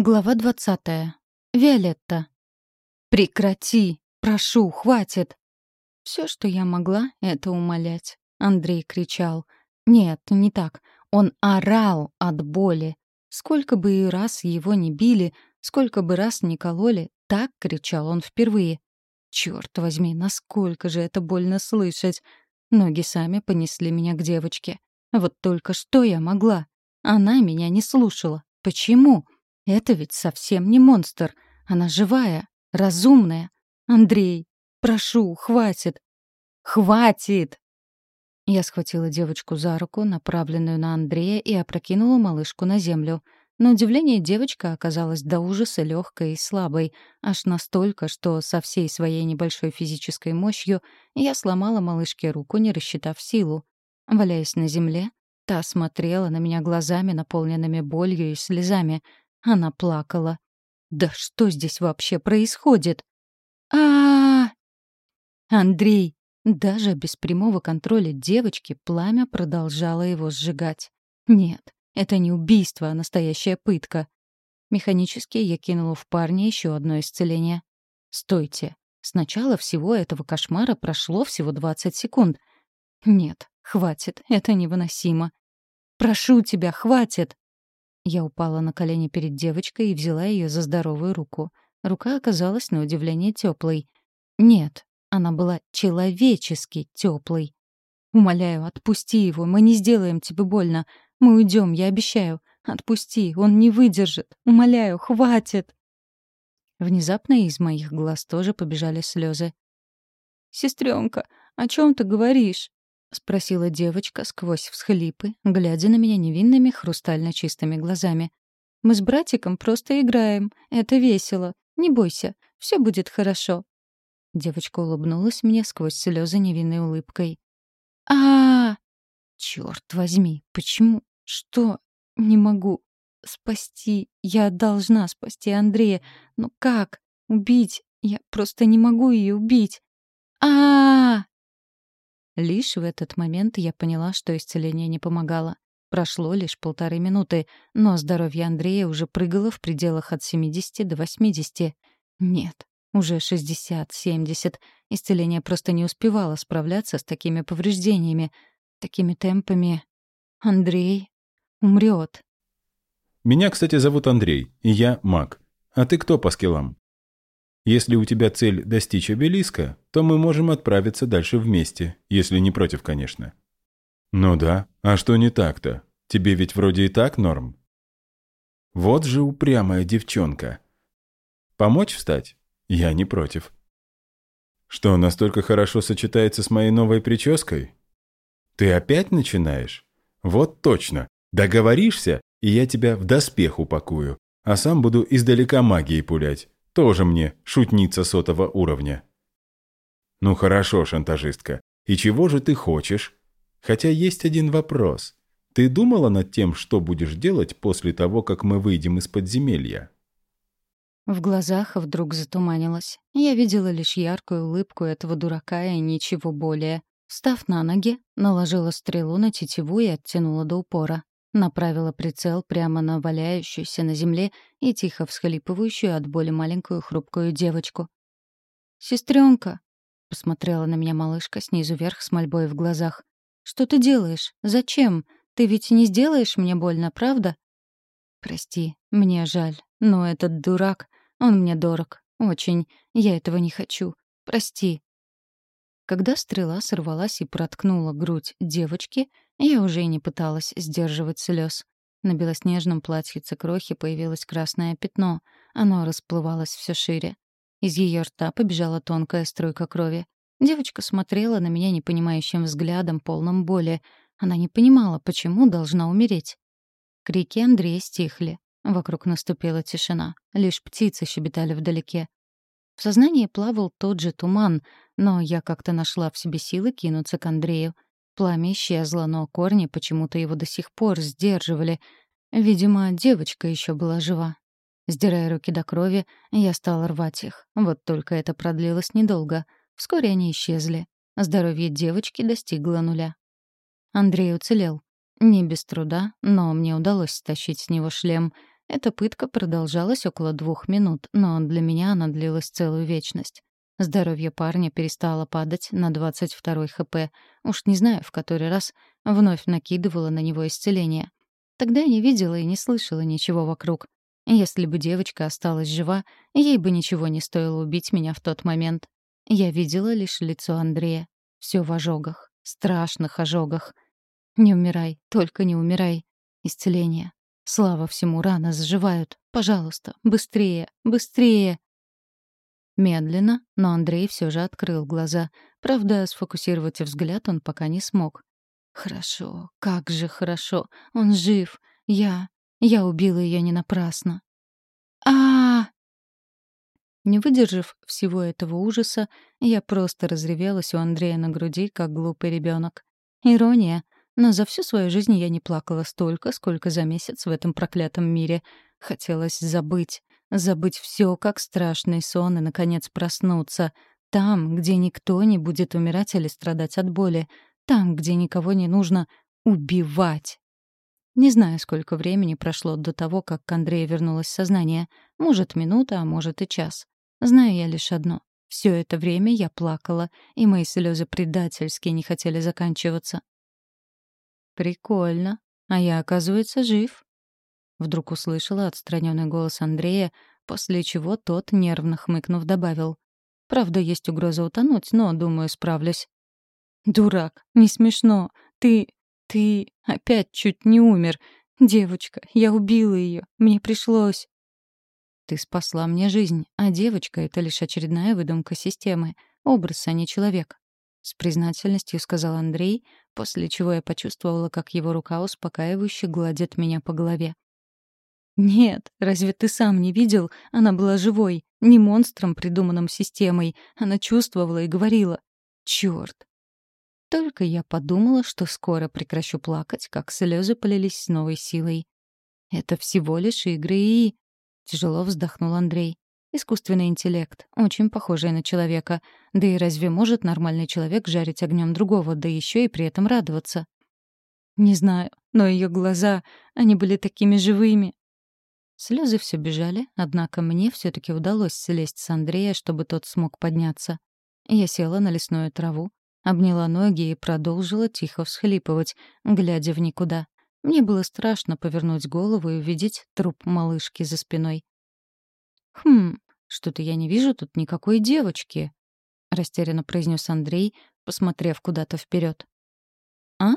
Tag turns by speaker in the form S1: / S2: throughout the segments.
S1: Глава двадцатая. Виолетта. «Прекрати! Прошу, хватит!» Все, что я могла, — это умолять. Андрей кричал. Нет, не так. Он орал от боли. Сколько бы и раз его не били, сколько бы раз не кололи, так кричал он впервые. Черт возьми, насколько же это больно слышать. Ноги сами понесли меня к девочке. Вот только что я могла? Она меня не слушала. Почему? Это ведь совсем не монстр. Она живая, разумная. Андрей, прошу, хватит. Хватит! Я схватила девочку за руку, направленную на Андрея, и опрокинула малышку на землю. На удивление девочка оказалась до ужаса легкой и слабой, аж настолько, что со всей своей небольшой физической мощью я сломала малышке руку, не рассчитав силу. Валяясь на земле, та смотрела на меня глазами, наполненными болью и слезами — она плакала. «Да что здесь вообще происходит?» а, Андрей! Даже без прямого контроля девочки пламя продолжало его сжигать. Нет, это не убийство, а настоящая пытка. Механически я кинула в парня еще одно исцеление. «Стойте! С начала всего этого кошмара прошло всего 20 секунд. Нет, хватит, это невыносимо. Прошу тебя, хватит!» Я упала на колени перед девочкой и взяла ее за здоровую руку. Рука оказалась на удивление теплой. Нет, она была человечески теплой. Умоляю, отпусти его, мы не сделаем тебе больно. Мы уйдем, я обещаю. Отпусти, он не выдержит. Умоляю, хватит. Внезапно из моих глаз тоже побежали слезы. Сестренка, о чем ты говоришь? — спросила девочка сквозь всхлипы, глядя на меня невинными хрустально чистыми глазами. «Мы с братиком просто играем. Это весело. Не бойся, все будет хорошо». Девочка улыбнулась мне сквозь слезы невинной улыбкой. а а, -а! Черт возьми, почему? Что? Не могу. Спасти. Я должна спасти Андрея. Но как? Убить? Я просто не могу ее убить. а а, -а! Лишь в этот момент я поняла, что исцеление не помогало. Прошло лишь полторы минуты, но здоровье Андрея уже прыгало в пределах от 70 до 80. Нет, уже 60-70. Исцеление просто не успевало справляться с такими повреждениями. Такими темпами Андрей умрет.
S2: Меня, кстати, зовут Андрей, и я маг. А ты кто по скиллам? Если у тебя цель достичь обелиска, то мы можем отправиться дальше вместе, если не против, конечно. Ну да, а что не так-то? Тебе ведь вроде и так норм. Вот же упрямая девчонка. Помочь встать? Я не против. Что, настолько хорошо сочетается с моей новой прической? Ты опять начинаешь? Вот точно. Договоришься, и я тебя в доспех упакую, а сам буду издалека магией пулять. Тоже мне шутница сотого уровня. Ну хорошо, шантажистка. И чего же ты хочешь? Хотя есть один вопрос. Ты думала над тем, что будешь делать после того, как мы выйдем из подземелья?
S1: В глазах вдруг затуманилось. Я видела лишь яркую улыбку этого дурака и ничего более. Встав на ноги, наложила стрелу на тетиву и оттянула до упора. Направила прицел прямо на валяющуюся на земле и тихо всхлипывающую от боли маленькую хрупкую девочку. «Сестренка!» — посмотрела на меня малышка снизу вверх с мольбой в глазах. «Что ты делаешь? Зачем? Ты ведь не сделаешь мне больно, правда?» «Прости, мне жаль, но этот дурак, он мне дорог. Очень. Я этого не хочу. Прости». Когда стрела сорвалась и проткнула грудь девочки, я уже и не пыталась сдерживать слез. На белоснежном платьице крохи появилось красное пятно. Оно расплывалось все шире. Из ее рта побежала тонкая струйка крови. Девочка смотрела на меня непонимающим взглядом, полным боли. Она не понимала, почему должна умереть. Крики Андрея стихли. Вокруг наступила тишина. Лишь птицы щебетали вдалеке. В сознании плавал тот же туман, но я как-то нашла в себе силы кинуться к Андрею. Пламя исчезло, но корни почему-то его до сих пор сдерживали. Видимо, девочка еще была жива. Сдирая руки до крови, я стала рвать их. Вот только это продлилось недолго. Вскоре они исчезли. Здоровье девочки достигло нуля. Андрей уцелел. Не без труда, но мне удалось стащить с него шлем. Эта пытка продолжалась около двух минут, но для меня она длилась целую вечность. Здоровье парня перестало падать на 22 хп. Уж не знаю, в который раз вновь накидывала на него исцеление. Тогда я не видела и не слышала ничего вокруг. Если бы девочка осталась жива, ей бы ничего не стоило убить меня в тот момент. Я видела лишь лицо Андрея. Все в ожогах, страшных ожогах. Не умирай, только не умирай. Исцеление. Слава всему, раны заживают. Пожалуйста, быстрее, быстрее. Медленно, но Андрей все же открыл глаза. Правда, сфокусировать взгляд он пока не смог. Хорошо, как же хорошо. Он жив. Я... Я убила ее не напрасно. -а Не выдержав всего этого ужаса, я просто разревелась у Андрея на груди, как глупый ребенок. Ирония — но за всю свою жизнь я не плакала столько, сколько за месяц в этом проклятом мире. Хотелось забыть. Забыть все, как страшный сон, и, наконец, проснуться. Там, где никто не будет умирать или страдать от боли. Там, где никого не нужно убивать. Не знаю, сколько времени прошло до того, как к Андрею вернулось сознание. Может, минута, а может и час. Знаю я лишь одно. Все это время я плакала, и мои слезы предательски не хотели заканчиваться. «Прикольно. А я, оказывается, жив». Вдруг услышала отстраненный голос Андрея, после чего тот, нервно хмыкнув, добавил. «Правда, есть угроза утонуть, но, думаю, справлюсь». «Дурак, не смешно. Ты... ты опять чуть не умер. Девочка, я убила ее. Мне пришлось». «Ты спасла мне жизнь, а девочка — это лишь очередная выдумка системы. Образ, а не человек. С признательностью сказал Андрей, после чего я почувствовала, как его рука успокаивающе гладит меня по голове. «Нет, разве ты сам не видел? Она была живой, не монстром, придуманным системой. Она чувствовала и говорила. Чёрт!» Только я подумала, что скоро прекращу плакать, как слезы полились с новой силой. «Это всего лишь игры и...» Тяжело вздохнул Андрей. Искусственный интеллект, очень похожий на человека. Да и разве может нормальный человек жарить огнем другого, да еще и при этом радоваться? Не знаю, но ее глаза, они были такими живыми. Слезы все бежали, однако мне все таки удалось слезть с Андрея, чтобы тот смог подняться. Я села на лесную траву, обняла ноги и продолжила тихо всхлипывать, глядя в никуда. Мне было страшно повернуть голову и увидеть труп малышки за спиной. «Хм, что-то я не вижу тут никакой девочки», — растерянно произнес Андрей, посмотрев куда-то вперед. «А?»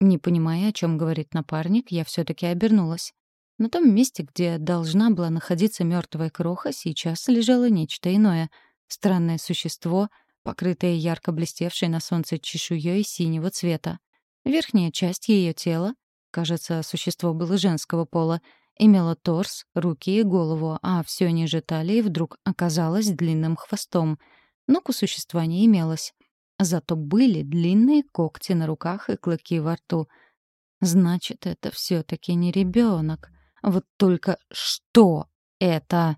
S1: Не понимая, о чем говорит напарник, я все-таки обернулась. На том месте, где должна была находиться мертвая кроха, сейчас лежало нечто иное. Странное существо, покрытое ярко блестевшей на солнце чешуей синего цвета. Верхняя часть ее тела, кажется, существо было женского пола, имела торс, руки и голову, а все ниже талии вдруг оказалось длинным хвостом. Ног у существа не имелось. Зато были длинные когти на руках и клыки во рту. Значит, это все таки не ребенок. Вот только что это?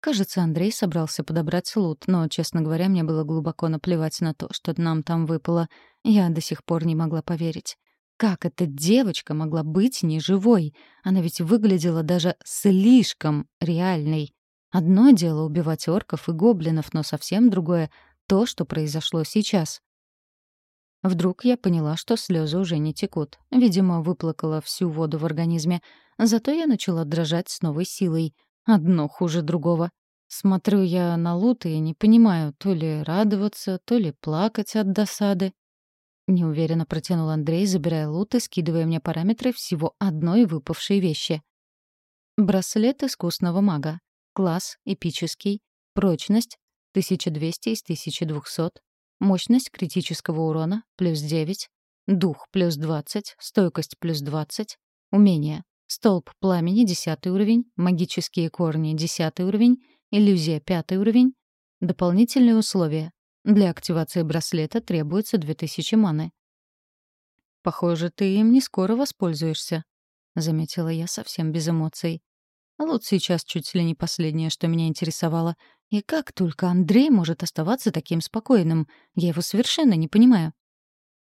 S1: Кажется, Андрей собрался подобрать лут, но, честно говоря, мне было глубоко наплевать на то, что нам там выпало. Я до сих пор не могла поверить. Как эта девочка могла быть неживой? Она ведь выглядела даже слишком реальной. Одно дело убивать орков и гоблинов, но совсем другое — то, что произошло сейчас. Вдруг я поняла, что слезы уже не текут. Видимо, выплакала всю воду в организме. Зато я начала дрожать с новой силой. Одно хуже другого. Смотрю я на лут и не понимаю, то ли радоваться, то ли плакать от досады. Неуверенно протянул Андрей, забирая лут и скидывая мне параметры всего одной выпавшей вещи. Браслет искусного мага. Класс эпический. Прочность 1200 из 1200. Мощность критического урона плюс 9. Дух плюс 20. Стойкость плюс 20. Умение. Столб пламени 10 уровень. Магические корни 10 уровень. Иллюзия 5 уровень. Дополнительные условия. Для активации браслета требуется 2000 маны. «Похоже, ты им не скоро воспользуешься», — заметила я совсем без эмоций. Лут сейчас чуть ли не последнее, что меня интересовало. И как только Андрей может оставаться таким спокойным? Я его совершенно не понимаю.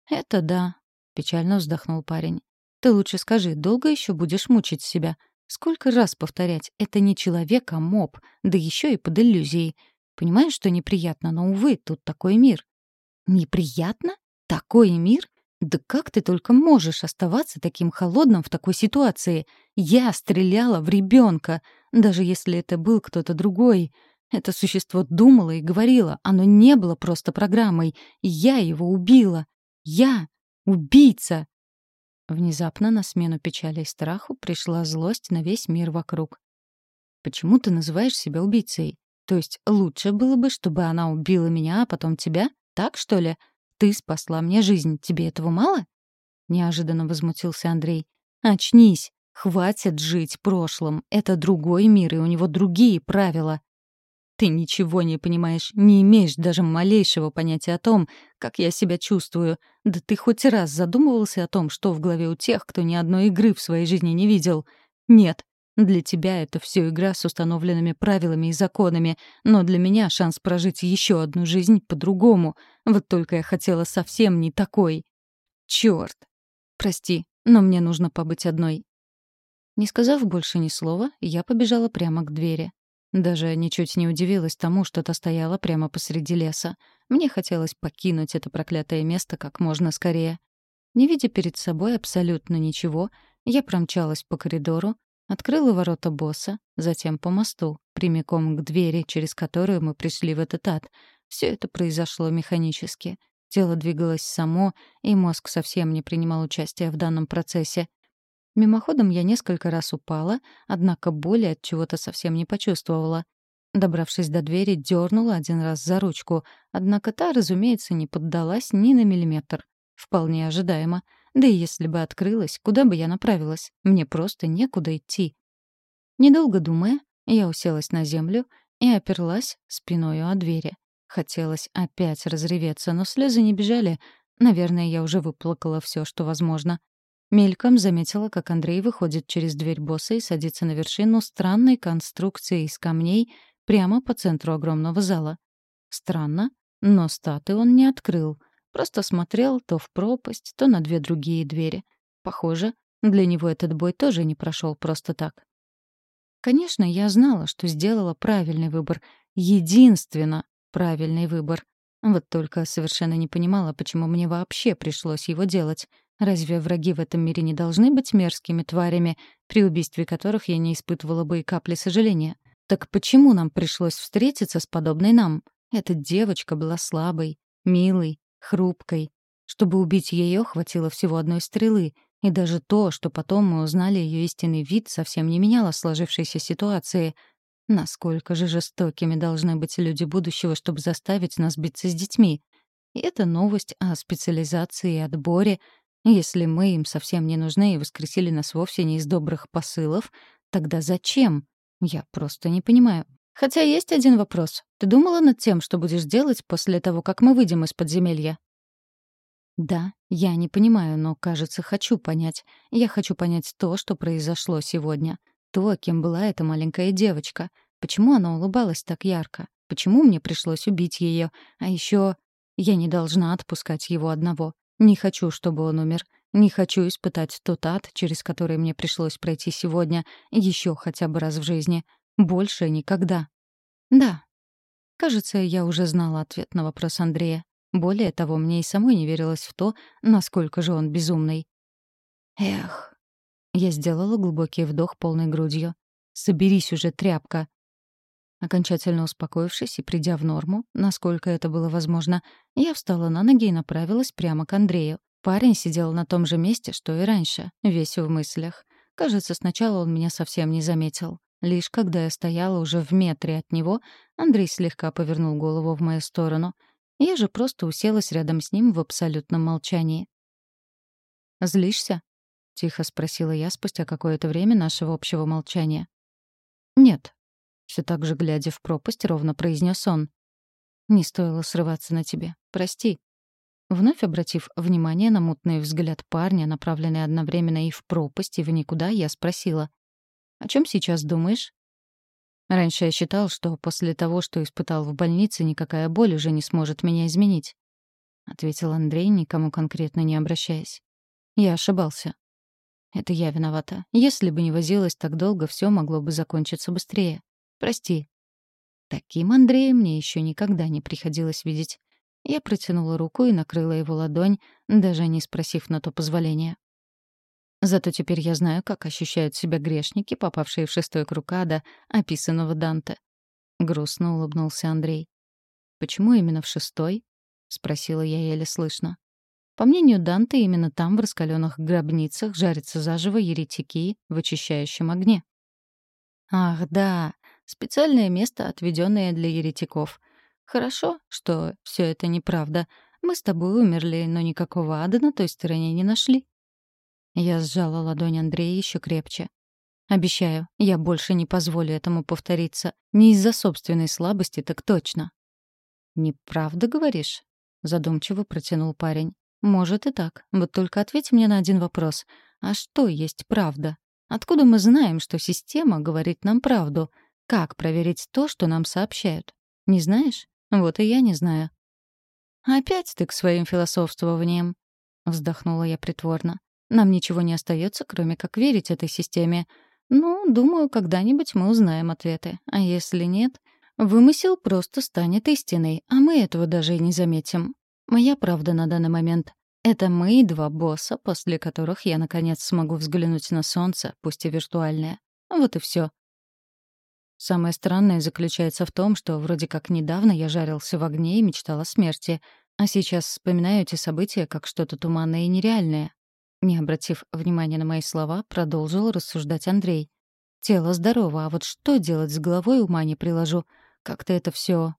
S1: «Это да», — печально вздохнул парень. «Ты лучше скажи, долго еще будешь мучить себя? Сколько раз повторять, это не человек, а моб, да еще и под иллюзией. Понимаешь, что неприятно, но, увы, тут такой мир. Неприятно? Такой мир? Да как ты только можешь оставаться таким холодным в такой ситуации? Я стреляла в ребенка, даже если это был кто-то другой. Это существо думало и говорило, оно не было просто программой. Я его убила. Я убийца. Внезапно на смену печали и страху пришла злость на весь мир вокруг. «Почему ты называешь себя убийцей? То есть лучше было бы, чтобы она убила меня, а потом тебя? Так, что ли? Ты спасла мне жизнь, тебе этого мало?» Неожиданно возмутился Андрей. «Очнись! Хватит жить прошлым. Это другой мир, и у него другие правила. Ты ничего не понимаешь, не имеешь даже малейшего понятия о том, как я себя чувствую. Да ты хоть раз задумывался о том, что в голове у тех, кто ни одной игры в своей жизни не видел? Нет. Для тебя это все игра с установленными правилами и законами, но для меня шанс прожить еще одну жизнь по-другому. Вот только я хотела совсем не такой. Черт. Прости, но мне нужно побыть одной. Не сказав больше ни слова, я побежала прямо к двери. Даже ничуть не удивилась тому, что та стояла прямо посреди леса. Мне хотелось покинуть это проклятое место как можно скорее. Не видя перед собой абсолютно ничего, я промчалась по коридору, открыла ворота босса, затем по мосту, прямиком к двери, через которую мы пришли в этот ад. Все это произошло механически. Тело двигалось само, и мозг совсем не принимал участия в данном процессе. Мимоходом я несколько раз упала, однако боли от чего-то совсем не почувствовала. Добравшись до двери, дернула один раз за ручку, однако та, разумеется, не поддалась ни на миллиметр. Вполне ожидаемо. Да и если бы открылась, куда бы я направилась? Мне просто некуда идти. Недолго думая, я уселась на землю и оперлась спиною о двери. Хотелось опять разреветься, но слезы не бежали. Наверное, я уже выплакала все, что возможно. Мельком заметила, как Андрей выходит через дверь босса и садится на вершину странной конструкции из камней прямо по центру огромного зала. Странно, но статы он не открыл. Просто смотрел то в пропасть, то на две другие двери. Похоже, для него этот бой тоже не прошел просто так. Конечно, я знала, что сделала правильный выбор. Единственно правильный выбор. Вот только совершенно не понимала, почему мне вообще пришлось его делать — Разве враги в этом мире не должны быть мерзкими тварями, при убийстве которых я не испытывала бы и капли сожаления? Так почему нам пришлось встретиться с подобной нам? Эта девочка была слабой, милой, хрупкой. Чтобы убить ее, хватило всего одной стрелы, и даже то, что потом мы узнали ее истинный вид, совсем не меняло сложившейся ситуации. Насколько же жестокими должны быть люди будущего, чтобы заставить нас биться с детьми? И эта новость о специализации и отборе если мы им совсем не нужны и воскресили нас вовсе не из добрых посылов, тогда зачем? Я просто не понимаю. Хотя есть один вопрос. Ты думала над тем, что будешь делать после того, как мы выйдем из подземелья? Да, я не понимаю, но, кажется, хочу понять. Я хочу понять то, что произошло сегодня. То, кем была эта маленькая девочка. Почему она улыбалась так ярко? Почему мне пришлось убить ее? А еще я не должна отпускать его одного. Не хочу, чтобы он умер. Не хочу испытать тот ад, через который мне пришлось пройти сегодня, еще хотя бы раз в жизни. Больше никогда. Да. Кажется, я уже знала ответ на вопрос Андрея. Более того, мне и самой не верилось в то, насколько же он безумный. Эх. Я сделала глубокий вдох полной грудью. «Соберись уже, тряпка!» Окончательно успокоившись и придя в норму, насколько это было возможно, я встала на ноги и направилась прямо к Андрею. Парень сидел на том же месте, что и раньше, весь в мыслях. Кажется, сначала он меня совсем не заметил. Лишь когда я стояла уже в метре от него, Андрей слегка повернул голову в мою сторону. Я же просто уселась рядом с ним в абсолютном молчании. «Злишься?» — тихо спросила я спустя какое-то время нашего общего молчания. «Нет», все так же, глядя в пропасть, ровно произнес он. «Не стоило срываться на тебе. Прости». Вновь обратив внимание на мутный взгляд парня, направленный одновременно и в пропасть, и в никуда, я спросила. «О чем сейчас думаешь?» Раньше я считал, что после того, что испытал в больнице, никакая боль уже не сможет меня изменить. — ответил Андрей, никому конкретно не обращаясь. Я ошибался. Это я виновата. Если бы не возилась так долго, все могло бы закончиться быстрее. Прости». Таким Андрея мне еще никогда не приходилось видеть. Я протянула руку и накрыла его ладонь, даже не спросив на то позволения. Зато теперь я знаю, как ощущают себя грешники, попавшие в шестой круг ада, описанного Данте. Грустно улыбнулся Андрей. «Почему именно в шестой?» — спросила я еле слышно. По мнению Данте, именно там, в раскаленных гробницах, жарятся заживо еретики в очищающем огне. «Ах, да, специальное место, отведенное для еретиков. Хорошо, что все это неправда. Мы с тобой умерли, но никакого ада на той стороне не нашли». Я сжала ладонь Андрея еще крепче. Обещаю, я больше не позволю этому повториться. Не из-за собственной слабости, так точно. «Неправда, говоришь?» — задумчиво протянул парень. «Может и так. Вот только ответь мне на один вопрос. А что есть правда? Откуда мы знаем, что система говорит нам правду? Как проверить то, что нам сообщают? Не знаешь? Вот и я не знаю». «Опять ты к своим философствованиям», — вздохнула я притворно. Нам ничего не остается, кроме как верить этой системе. Ну, думаю, когда-нибудь мы узнаем ответы. А если нет, вымысел просто станет истиной, а мы этого даже и не заметим. Моя правда на данный момент — это мы и два босса, после которых я, наконец, смогу взглянуть на солнце, пусть и виртуальное. Вот и все. Самое странное заключается в том, что вроде как недавно я жарился в огне и мечтал о смерти, а сейчас вспоминаю эти события как что-то туманное и нереальное. Не обратив внимания на мои слова, продолжил рассуждать Андрей. Тело здорово, а вот что делать с головой ума не приложу. Как-то это все.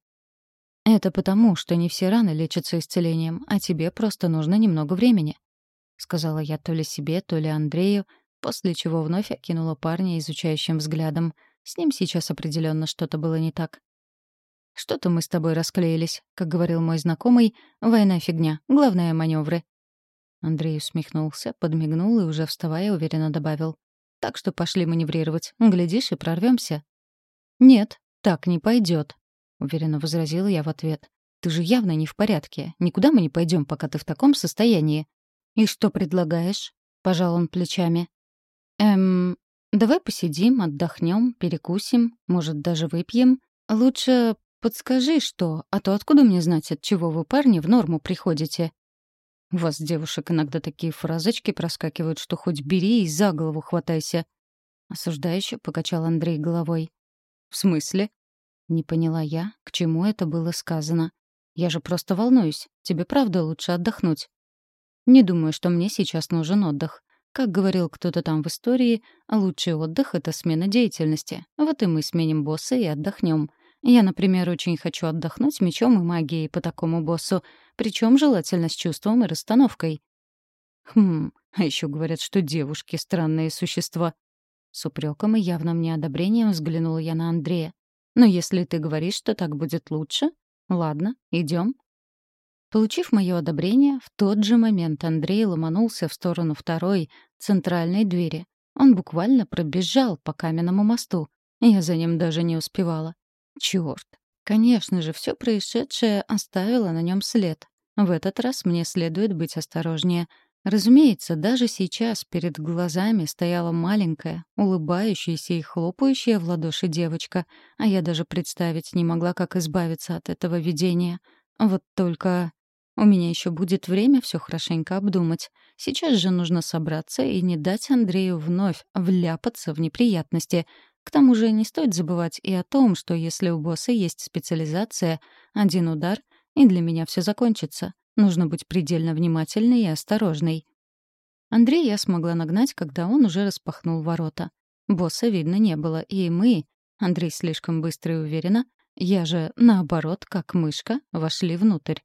S1: Это потому, что не все раны лечатся исцелением, а тебе просто нужно немного времени. Сказала я то ли себе, то ли Андрею, после чего вновь окинула парня изучающим взглядом. С ним сейчас определенно что-то было не так. «Что-то мы с тобой расклеились. Как говорил мой знакомый, война — фигня. Главное — маневры. Андрей усмехнулся, подмигнул и уже вставая уверенно добавил. «Так что пошли маневрировать. Глядишь, и прорвемся. «Нет, так не пойдет», — уверенно возразила я в ответ. «Ты же явно не в порядке. Никуда мы не пойдем, пока ты в таком состоянии». «И что предлагаешь?» — пожал он плечами. «Эм, давай посидим, отдохнем, перекусим, может, даже выпьем. Лучше подскажи, что, а то откуда мне знать, от чего вы, парни, в норму приходите?» У вас, девушек, иногда такие фразочки проскакивают, что хоть бери и за голову хватайся. Осуждающе покачал Андрей головой. В смысле? Не поняла я, к чему это было сказано. Я же просто волнуюсь. Тебе правда лучше отдохнуть. Не думаю, что мне сейчас нужен отдых. Как говорил кто-то там в истории, лучший отдых — это смена деятельности. Вот и мы сменим босса и отдохнем. Я, например, очень хочу отдохнуть мечом и магией по такому боссу, причем желательно с чувством и расстановкой. Хм, а еще говорят, что девушки — странные существа. С упреком и явным неодобрением взглянула я на Андрея. Но если ты говоришь, что так будет лучше, ладно, идем. Получив мое одобрение, в тот же момент Андрей ломанулся в сторону второй, центральной двери. Он буквально пробежал по каменному мосту. Я за ним даже не успевала. Чёрт. Конечно же, все происшедшее оставило на нем след. В этот раз мне следует быть осторожнее. Разумеется, даже сейчас перед глазами стояла маленькая, улыбающаяся и хлопающая в ладоши девочка, а я даже представить не могла, как избавиться от этого видения. Вот только у меня еще будет время все хорошенько обдумать. Сейчас же нужно собраться и не дать Андрею вновь вляпаться в неприятности — к тому же не стоит забывать и о том, что если у босса есть специализация, один удар, и для меня все закончится. Нужно быть предельно внимательной и осторожной. Андрея я смогла нагнать, когда он уже распахнул ворота. Босса видно не было, и мы, Андрей слишком быстро и уверенно, я же, наоборот, как мышка, вошли внутрь.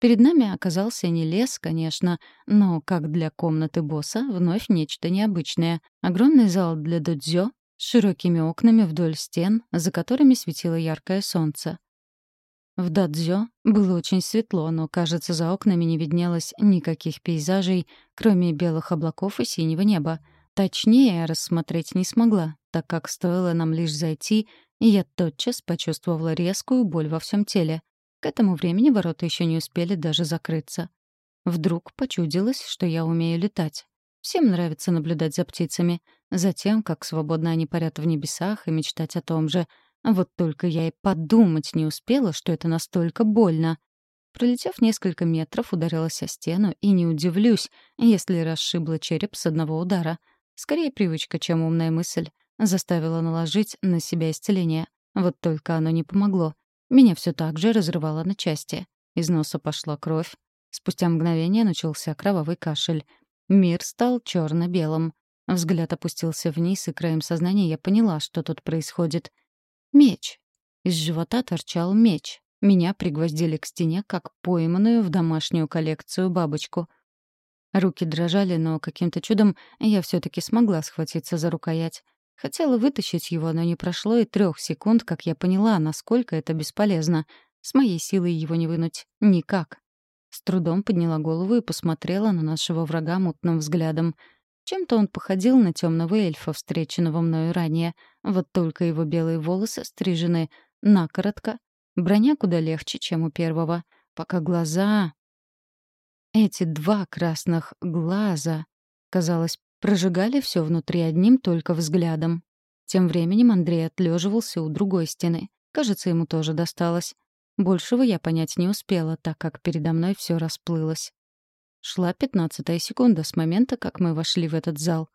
S1: Перед нами оказался не лес, конечно, но, как для комнаты босса, вновь нечто необычное. Огромный зал для додзё, с широкими окнами вдоль стен, за которыми светило яркое солнце. В Дадзё было очень светло, но, кажется, за окнами не виднелось никаких пейзажей, кроме белых облаков и синего неба. Точнее, рассмотреть не смогла, так как стоило нам лишь зайти, и я тотчас почувствовала резкую боль во всем теле. К этому времени ворота еще не успели даже закрыться. Вдруг почудилось, что я умею летать. Всем нравится наблюдать за птицами, за тем, как свободно они парят в небесах, и мечтать о том же. Вот только я и подумать не успела, что это настолько больно. Пролетев несколько метров, ударилась о стену, и не удивлюсь, если расшибла череп с одного удара. Скорее привычка, чем умная мысль. Заставила наложить на себя исцеление. Вот только оно не помогло. Меня все так же разрывало на части. Из носа пошла кровь. Спустя мгновение начался кровавый кашель. Мир стал черно белым Взгляд опустился вниз, и краем сознания я поняла, что тут происходит. Меч. Из живота торчал меч. Меня пригвоздили к стене, как пойманную в домашнюю коллекцию бабочку. Руки дрожали, но каким-то чудом я все таки смогла схватиться за рукоять. Хотела вытащить его, но не прошло и трех секунд, как я поняла, насколько это бесполезно. С моей силой его не вынуть. Никак. С трудом подняла голову и посмотрела на нашего врага мутным взглядом. Чем-то он походил на темного эльфа, встреченного мною ранее. Вот только его белые волосы стрижены накоротко, Броня куда легче, чем у первого. Пока глаза... Эти два красных глаза, казалось, прожигали все внутри одним только взглядом. Тем временем Андрей отлеживался у другой стены. Кажется, ему тоже досталось. Большего я понять не успела, так как передо мной все расплылось. Шла пятнадцатая секунда с момента, как мы вошли в этот зал.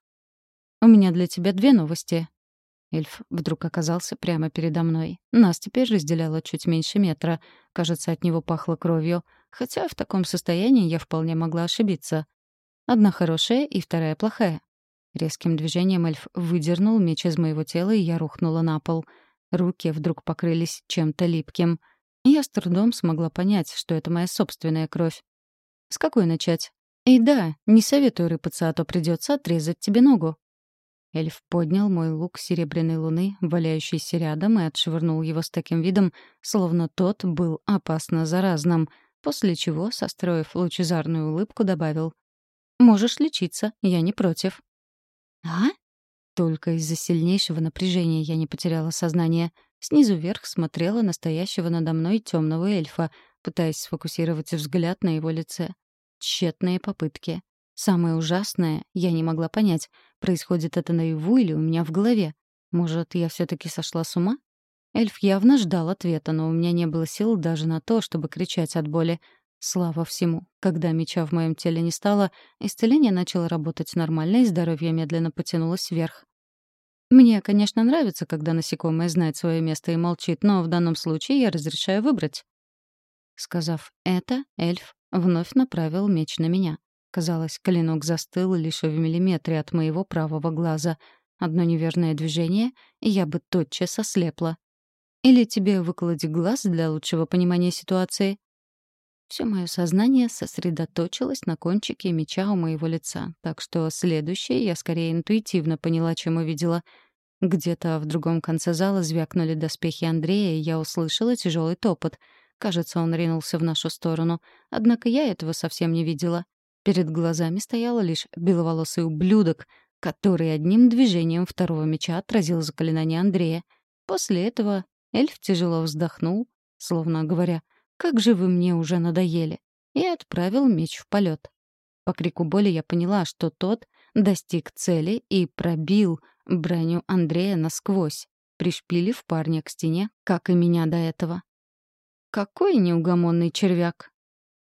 S1: «У меня для тебя две новости», Эльф вдруг оказался прямо передо мной. Нас теперь разделяло чуть меньше метра. Кажется, от него пахло кровью. Хотя в таком состоянии я вполне могла ошибиться. Одна хорошая и вторая плохая. Резким движением эльф выдернул меч из моего тела, и я рухнула на пол. Руки вдруг покрылись чем-то липким. Я с трудом смогла понять, что это моя собственная кровь. С какой начать? И да, не советую рыпаться, а то придется отрезать тебе ногу. Эльф поднял мой лук серебряной луны, валяющийся рядом, и отшвырнул его с таким видом, словно тот был опасно заразным, после чего, состроив лучезарную улыбку, добавил «Можешь лечиться, я не против». «А?» Только из-за сильнейшего напряжения я не потеряла сознание. Снизу вверх смотрела настоящего надо мной темного эльфа, пытаясь сфокусировать взгляд на его лице. Тщетные попытки. Самое ужасное, я не могла понять, происходит это наяву или у меня в голове. Может, я все таки сошла с ума? Эльф явно ждал ответа, но у меня не было сил даже на то, чтобы кричать от боли. Слава всему. Когда меча в моем теле не стало, исцеление начало работать нормально, и здоровье медленно потянулось вверх. Мне, конечно, нравится, когда насекомое знает свое место и молчит, но в данном случае я разрешаю выбрать. Сказав это, эльф вновь направил меч на меня. Казалось, клинок застыл лишь в миллиметре от моего правого глаза. Одно неверное движение, и я бы тотчас ослепла. Или тебе выколоть глаз для лучшего понимания ситуации? Все мое сознание сосредоточилось на кончике меча у моего лица, так что следующее я скорее интуитивно поняла, чем увидела. Где-то в другом конце зала звякнули доспехи Андрея, и я услышала тяжелый топот. Кажется, он ринулся в нашу сторону. Однако я этого совсем не видела. Перед глазами стоял лишь беловолосый ублюдок, который одним движением второго меча отразил заклинание Андрея. После этого эльф тяжело вздохнул, словно говоря, «Как же вы мне уже надоели!» и отправил меч в полет. По крику боли я поняла, что тот достиг цели и пробил броню Андрея насквозь, пришпилив парня к стене, как и меня до этого. Какой неугомонный червяк!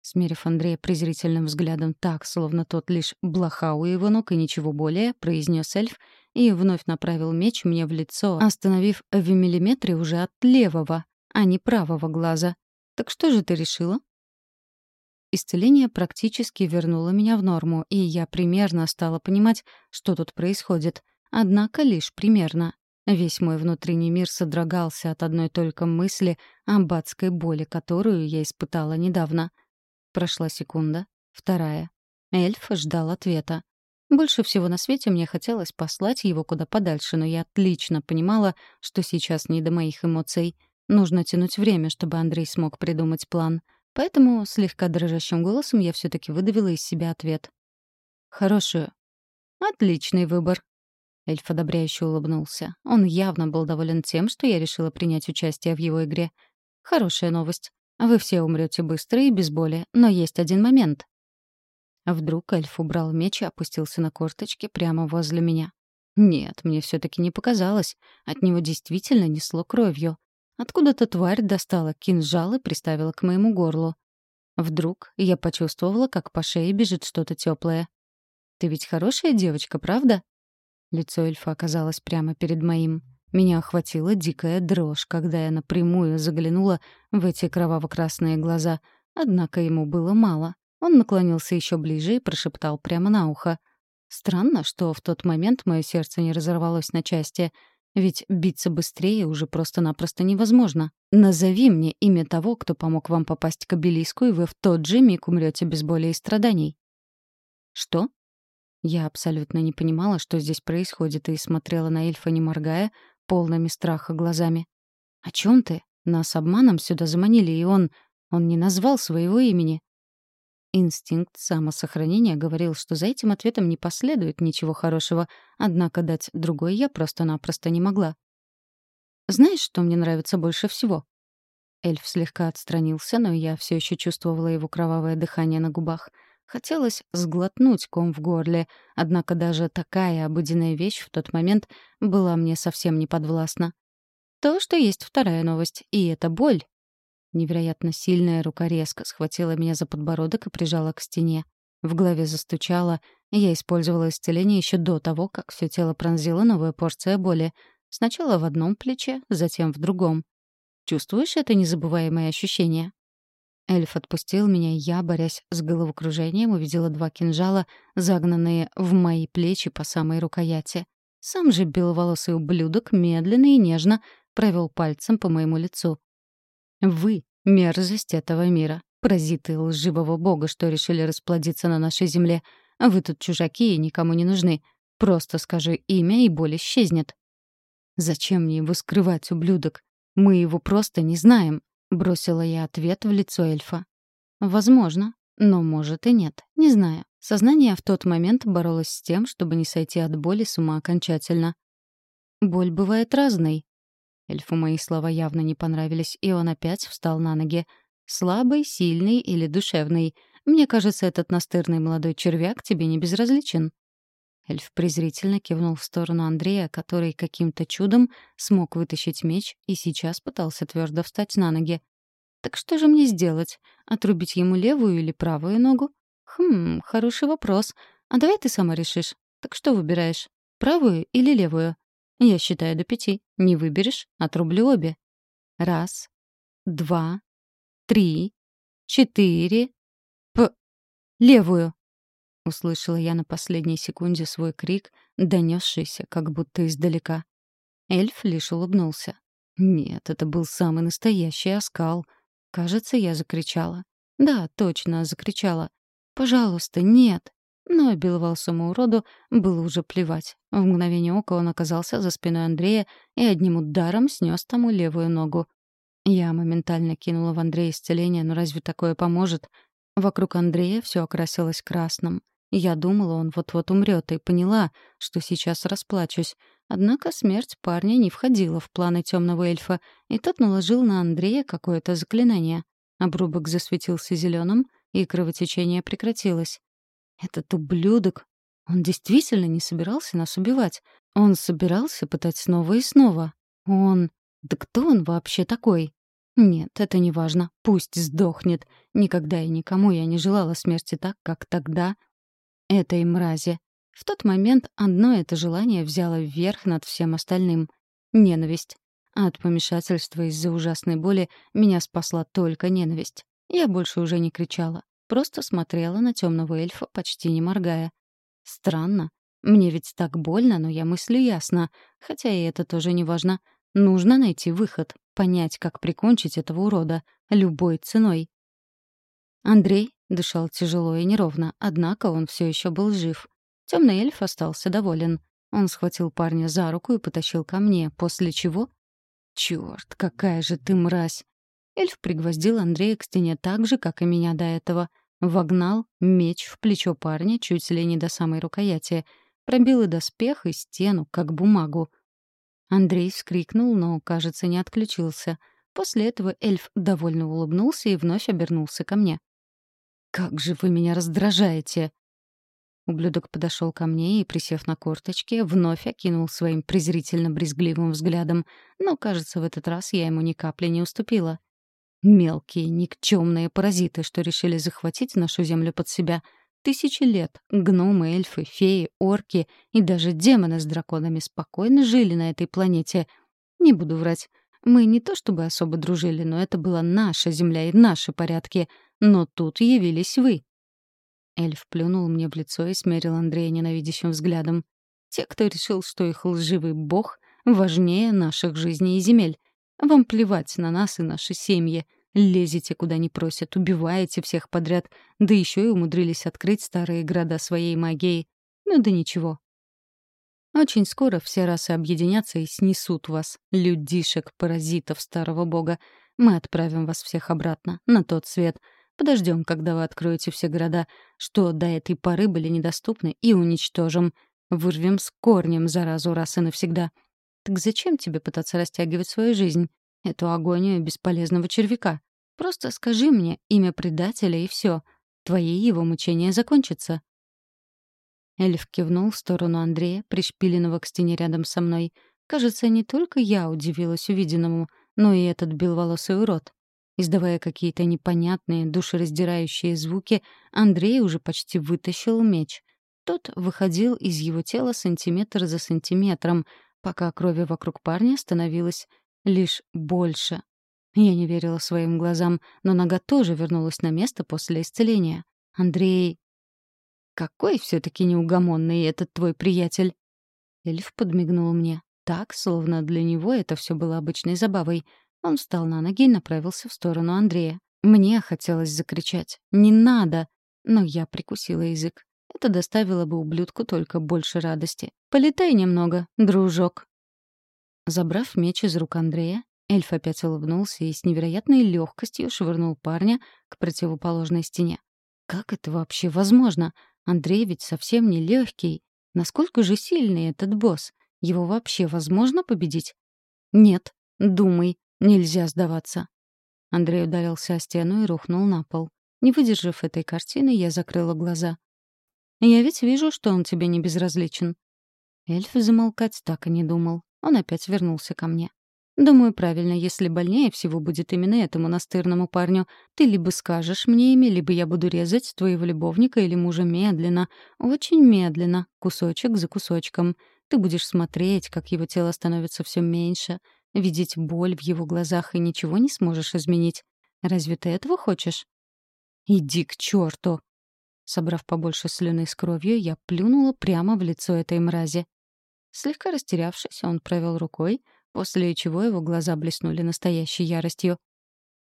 S1: Смерив Андрея презрительным взглядом так, словно тот лишь блоха у его ног и ничего более, произнес эльф и вновь направил меч мне в лицо, остановив в миллиметре уже от левого, а не правого глаза. «Так что же ты решила?» Исцеление практически вернуло меня в норму, и я примерно стала понимать, что тут происходит. Однако лишь примерно. Весь мой внутренний мир содрогался от одной только мысли об адской боли, которую я испытала недавно — Прошла секунда, вторая. Эльф ждал ответа. Больше всего на свете мне хотелось послать его куда подальше, но я отлично понимала, что сейчас не до моих эмоций. Нужно тянуть время, чтобы Андрей смог придумать план. Поэтому слегка дрожащим голосом я все таки выдавила из себя ответ. «Хорошую». «Отличный выбор». Эльф одобряюще улыбнулся. Он явно был доволен тем, что я решила принять участие в его игре. «Хорошая новость. Вы все умрете быстро и без боли, но есть один момент. Вдруг эльф убрал меч и опустился на корточки прямо возле меня. Нет, мне все-таки не показалось. От него действительно несло кровью. Откуда-то тварь достала кинжал и приставила к моему горлу. Вдруг я почувствовала, как по шее бежит что-то теплое. «Ты ведь хорошая девочка, правда?» Лицо эльфа оказалось прямо перед моим. Меня охватила дикая дрожь, когда я напрямую заглянула в эти кроваво-красные глаза. Однако ему было мало. Он наклонился еще ближе и прошептал прямо на ухо. Странно, что в тот момент мое сердце не разорвалось на части. Ведь биться быстрее уже просто-напросто невозможно. Назови мне имя того, кто помог вам попасть к обелиску, и вы в тот же миг умрете без боли и страданий. Что? Я абсолютно не понимала, что здесь происходит, и смотрела на эльфа, не моргая, полными страха глазами. «О чем ты? Нас обманом сюда заманили, и он... Он не назвал своего имени». Инстинкт самосохранения говорил, что за этим ответом не последует ничего хорошего, однако дать другой я просто-напросто не могла. «Знаешь, что мне нравится больше всего?» Эльф слегка отстранился, но я все еще чувствовала его кровавое дыхание на губах. Хотелось сглотнуть ком в горле, однако даже такая обыденная вещь в тот момент была мне совсем не подвластна. То, что есть вторая новость, и это боль, Невероятно сильная рука резко схватила меня за подбородок и прижала к стене. В голове застучало, я использовала исцеление еще до того, как все тело пронзила новая порция боли. Сначала в одном плече, затем в другом. Чувствуешь это незабываемое ощущение? Эльф отпустил меня, и я, борясь с головокружением, увидела два кинжала, загнанные в мои плечи по самой рукояти. Сам же беловолосый ублюдок медленно и нежно провел пальцем по моему лицу. Вы — мерзость этого мира, паразиты лживого бога, что решили расплодиться на нашей земле. Вы тут чужаки и никому не нужны. Просто скажи имя, и боль исчезнет. Зачем мне его скрывать, ублюдок? Мы его просто не знаем, бросила я ответ в лицо эльфа. Возможно, но может и нет, не знаю. Сознание в тот момент боролось с тем, чтобы не сойти от боли с ума окончательно. Боль бывает разной, Эльфу мои слова явно не понравились, и он опять встал на ноги. Слабый, сильный или душевный. Мне кажется, этот настырный молодой червяк тебе не безразличен. Эльф презрительно кивнул в сторону Андрея, который каким-то чудом смог вытащить меч и сейчас пытался твердо встать на ноги. «Так что же мне сделать? Отрубить ему левую или правую ногу?» «Хм, хороший вопрос. А давай ты сама решишь. Так что выбираешь? Правую или левую?» Я считаю до пяти. Не выберешь — отрублю обе. Раз, два, три, четыре. П... Левую. Услышала я на последней секунде свой крик, донесшийся как будто издалека. Эльф лишь улыбнулся. Нет, это был самый настоящий оскал. Кажется, я закричала. Да, точно, закричала. «Пожалуйста, нет! Но беловолосому уроду было уже плевать. В мгновение ока он оказался за спиной Андрея и одним ударом снес тому левую ногу. Я моментально кинула в Андрея исцеление, но разве такое поможет? Вокруг Андрея все окрасилось красным. Я думала, он вот-вот умрет, и поняла, что сейчас расплачусь. Однако смерть парня не входила в планы темного эльфа, и тот наложил на Андрея какое-то заклинание. Обрубок засветился зеленым, и кровотечение прекратилось. Этот ублюдок, он действительно не собирался нас убивать. Он собирался пытать снова и снова. Он... Да кто он вообще такой? Нет, это не важно. Пусть сдохнет. Никогда и никому я не желала смерти так, как тогда этой мрази. В тот момент одно это желание взяло вверх над всем остальным. Ненависть. А от помешательства из-за ужасной боли меня спасла только ненависть. Я больше уже не кричала. Просто смотрела на темного эльфа, почти не моргая. Странно. Мне ведь так больно, но я мыслю ясно. Хотя и это тоже не важно. Нужно найти выход, понять, как прикончить этого урода. Любой ценой. Андрей дышал тяжело и неровно, однако он все еще был жив. Темный эльф остался доволен. Он схватил парня за руку и потащил ко мне, после чего... Черт, какая же ты мразь! Эльф пригвоздил Андрея к стене так же, как и меня до этого — Вогнал меч в плечо парня чуть ли не до самой рукояти. Пробил и доспех, и стену, как бумагу. Андрей вскрикнул, но, кажется, не отключился. После этого эльф довольно улыбнулся и вновь обернулся ко мне. «Как же вы меня раздражаете!» Ублюдок подошел ко мне и, присев на корточки, вновь окинул своим презрительно-брезгливым взглядом, но, кажется, в этот раз я ему ни капли не уступила. Мелкие, никчемные паразиты, что решили захватить нашу землю под себя. Тысячи лет гномы, эльфы, феи, орки и даже демоны с драконами спокойно жили на этой планете. Не буду врать. Мы не то чтобы особо дружили, но это была наша земля и наши порядки. Но тут явились вы. Эльф плюнул мне в лицо и смерил Андрея ненавидящим взглядом. Те, кто решил, что их лживый бог важнее наших жизней и земель. Вам плевать на нас и наши семьи. Лезете куда не просят, убиваете всех подряд, да еще и умудрились открыть старые города своей магией. Ну да ничего. Очень скоро все расы объединятся и снесут вас, людишек, паразитов старого бога. Мы отправим вас всех обратно, на тот свет — Подождем, когда вы откроете все города, что до этой поры были недоступны, и уничтожим. Вырвем с корнем заразу раз и навсегда. Так зачем тебе пытаться растягивать свою жизнь? Эту агонию бесполезного червяка. Просто скажи мне имя предателя, и все. Твои его мучения закончатся. Эльф кивнул в сторону Андрея, пришпиленного к стене рядом со мной. Кажется, не только я удивилась увиденному, но и этот беловолосый урод. Издавая какие-то непонятные, душераздирающие звуки, Андрей уже почти вытащил меч. Тот выходил из его тела сантиметр за сантиметром, пока крови вокруг парня становилось лишь больше. Я не верила своим глазам, но нога тоже вернулась на место после исцеления. Андрей... «Какой все-таки неугомонный этот твой приятель!» Эльф подмигнул мне, так, словно для него это все было обычной забавой — он встал на ноги и направился в сторону Андрея. Мне хотелось закричать «Не надо!», но я прикусила язык. Это доставило бы ублюдку только больше радости. «Полетай немного, дружок!» Забрав меч из рук Андрея, эльф опять улыбнулся и с невероятной легкостью швырнул парня к противоположной стене. Как это вообще возможно? Андрей ведь совсем не легкий. Насколько же сильный этот босс? Его вообще возможно победить? Нет, думай, Нельзя сдаваться. Андрей ударился о стену и рухнул на пол. Не выдержав этой картины, я закрыла глаза. «Я ведь вижу, что он тебе не безразличен». Эльф замолкать так и не думал. Он опять вернулся ко мне. «Думаю, правильно, если больнее всего будет именно этому настырному парню. Ты либо скажешь мне имя, либо я буду резать твоего любовника или мужа медленно, очень медленно, кусочек за кусочком. Ты будешь смотреть, как его тело становится все меньше, видеть боль в его глазах и ничего не сможешь изменить. Разве ты этого хочешь? Иди к черту! Собрав побольше слюны с кровью, я плюнула прямо в лицо этой мрази. Слегка растерявшись, он провел рукой, после чего его глаза блеснули настоящей яростью.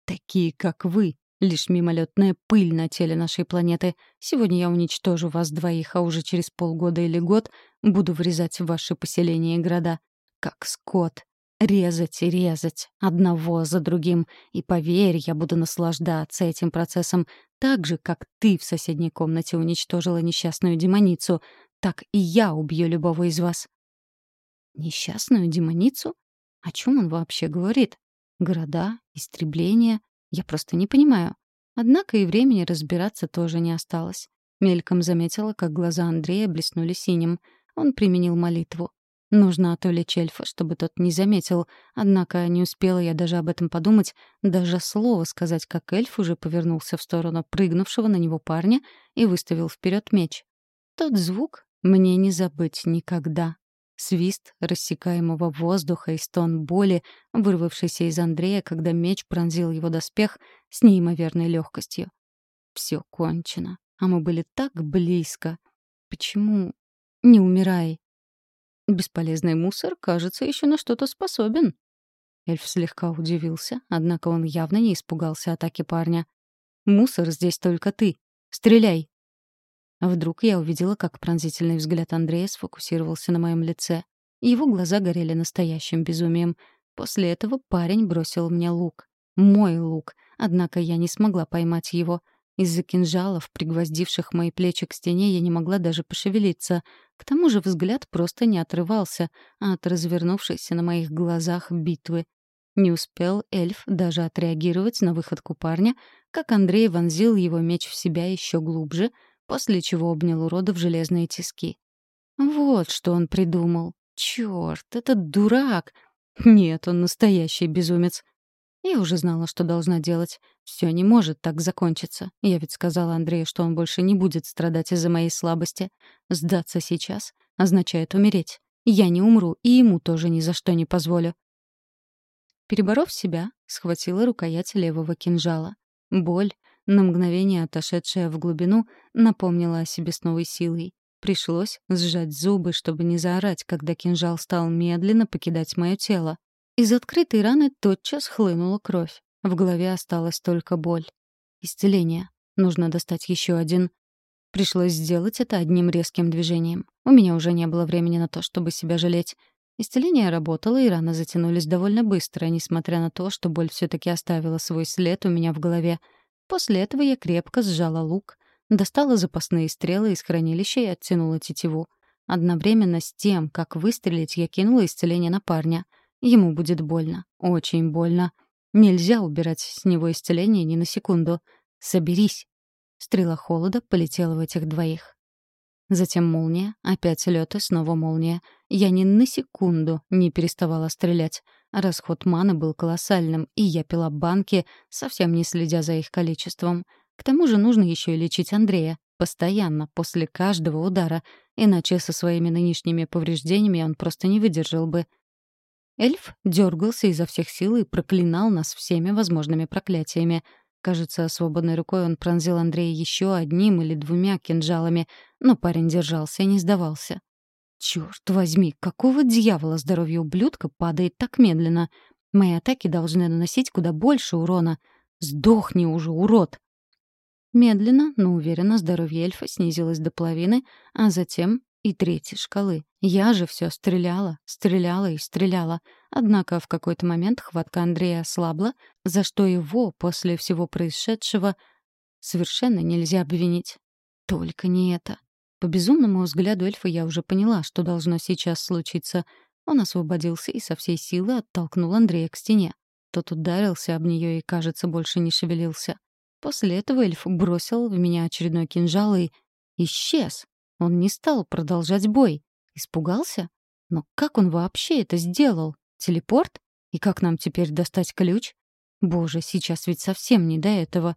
S1: «Такие, как вы, лишь мимолетная пыль на теле нашей планеты. Сегодня я уничтожу вас двоих, а уже через полгода или год буду врезать в ваши поселения и города. Как скот. Резать и резать, одного за другим. И поверь, я буду наслаждаться этим процессом так же, как ты в соседней комнате уничтожила несчастную демоницу, так и я убью любого из вас. Несчастную демоницу? О чем он вообще говорит? Города? Истребление? Я просто не понимаю. Однако и времени разбираться тоже не осталось. Мельком заметила, как глаза Андрея блеснули синим. Он применил молитву. Нужно отвлечь эльфа, чтобы тот не заметил. Однако не успела я даже об этом подумать, даже слово сказать, как эльф уже повернулся в сторону прыгнувшего на него парня и выставил вперед меч. Тот звук мне не забыть никогда. Свист рассекаемого воздуха и стон боли, вырвавшийся из Андрея, когда меч пронзил его доспех с неимоверной легкостью. Все кончено, а мы были так близко. Почему? Не умирай. Бесполезный мусор, кажется, еще на что-то способен. Эльф слегка удивился, однако он явно не испугался атаки парня. «Мусор здесь только ты. Стреляй!» Вдруг я увидела, как пронзительный взгляд Андрея сфокусировался на моем лице. Его глаза горели настоящим безумием. После этого парень бросил мне лук. Мой лук. Однако я не смогла поймать его — из-за кинжалов, пригвоздивших мои плечи к стене, я не могла даже пошевелиться. К тому же взгляд просто не отрывался от развернувшейся на моих глазах битвы. Не успел эльф даже отреагировать на выходку парня, как Андрей вонзил его меч в себя еще глубже, после чего обнял урода в железные тиски. Вот что он придумал. Чёрт, этот дурак! Нет, он настоящий безумец. Я уже знала, что должна делать. Все не может так закончиться. Я ведь сказала Андрею, что он больше не будет страдать из-за моей слабости. Сдаться сейчас означает умереть. Я не умру, и ему тоже ни за что не позволю. Переборов себя, схватила рукоять левого кинжала. Боль, на мгновение отошедшая в глубину, напомнила о себе с новой силой. Пришлось сжать зубы, чтобы не заорать, когда кинжал стал медленно покидать мое тело. Из открытой раны тотчас хлынула кровь. В голове осталась только боль. Исцеление. Нужно достать еще один. Пришлось сделать это одним резким движением. У меня уже не было времени на то, чтобы себя жалеть. Исцеление работало, и раны затянулись довольно быстро, несмотря на то, что боль все таки оставила свой след у меня в голове. После этого я крепко сжала лук, достала запасные стрелы из хранилища и оттянула тетиву. Одновременно с тем, как выстрелить, я кинула исцеление на парня — Ему будет больно, очень больно. Нельзя убирать с него исцеление ни на секунду. Соберись. Стрела холода полетела в этих двоих. Затем молния, опять лёд и снова молния. Я ни на секунду не переставала стрелять. Расход маны был колоссальным, и я пила банки, совсем не следя за их количеством. К тому же нужно еще и лечить Андрея. Постоянно, после каждого удара. Иначе со своими нынешними повреждениями он просто не выдержал бы. Эльф дергался изо всех сил и проклинал нас всеми возможными проклятиями. Кажется, свободной рукой он пронзил Андрея еще одним или двумя кинжалами, но парень держался и не сдавался. Черт возьми, какого дьявола здоровье ублюдка падает так медленно? Мои атаки должны наносить куда больше урона. Сдохни уже, урод! Медленно, но уверенно здоровье эльфа снизилось до половины, а затем и третьей шкалы. Я же все стреляла, стреляла и стреляла. Однако в какой-то момент хватка Андрея ослабла, за что его после всего происшедшего совершенно нельзя обвинить. Только не это. По безумному взгляду эльфа я уже поняла, что должно сейчас случиться. Он освободился и со всей силы оттолкнул Андрея к стене. Тот ударился об нее и, кажется, больше не шевелился. После этого эльф бросил в меня очередной кинжал и исчез. Он не стал продолжать бой. Испугался? Но как он вообще это сделал? Телепорт? И как нам теперь достать ключ? Боже, сейчас ведь совсем не до этого.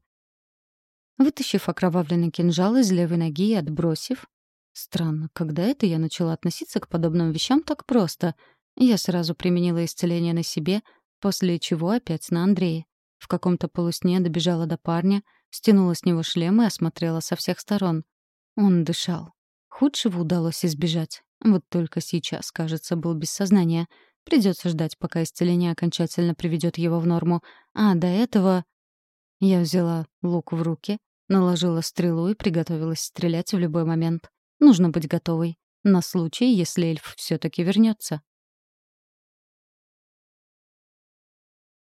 S1: Вытащив окровавленный кинжал из левой ноги и отбросив... Странно, когда это я начала относиться к подобным вещам так просто. Я сразу применила исцеление на себе, после чего опять на Андрея. В каком-то полусне добежала до парня, стянула с него шлем и осмотрела со всех сторон. Он дышал. Худшего удалось избежать. Вот только сейчас, кажется, был без сознания. Придется ждать, пока исцеление окончательно приведет его в норму. А до этого... Я взяла лук в руки, наложила стрелу и приготовилась стрелять в любой момент. Нужно быть готовой. На случай, если эльф все таки вернется.